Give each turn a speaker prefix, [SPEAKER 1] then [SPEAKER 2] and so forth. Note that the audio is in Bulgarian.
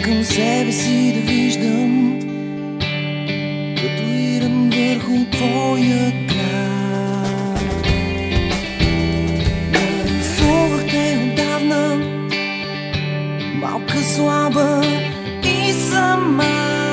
[SPEAKER 1] Искам себе си да виждам, татуирам върху твоя крак. Нарисувах те отдавна, малка слаба и сама.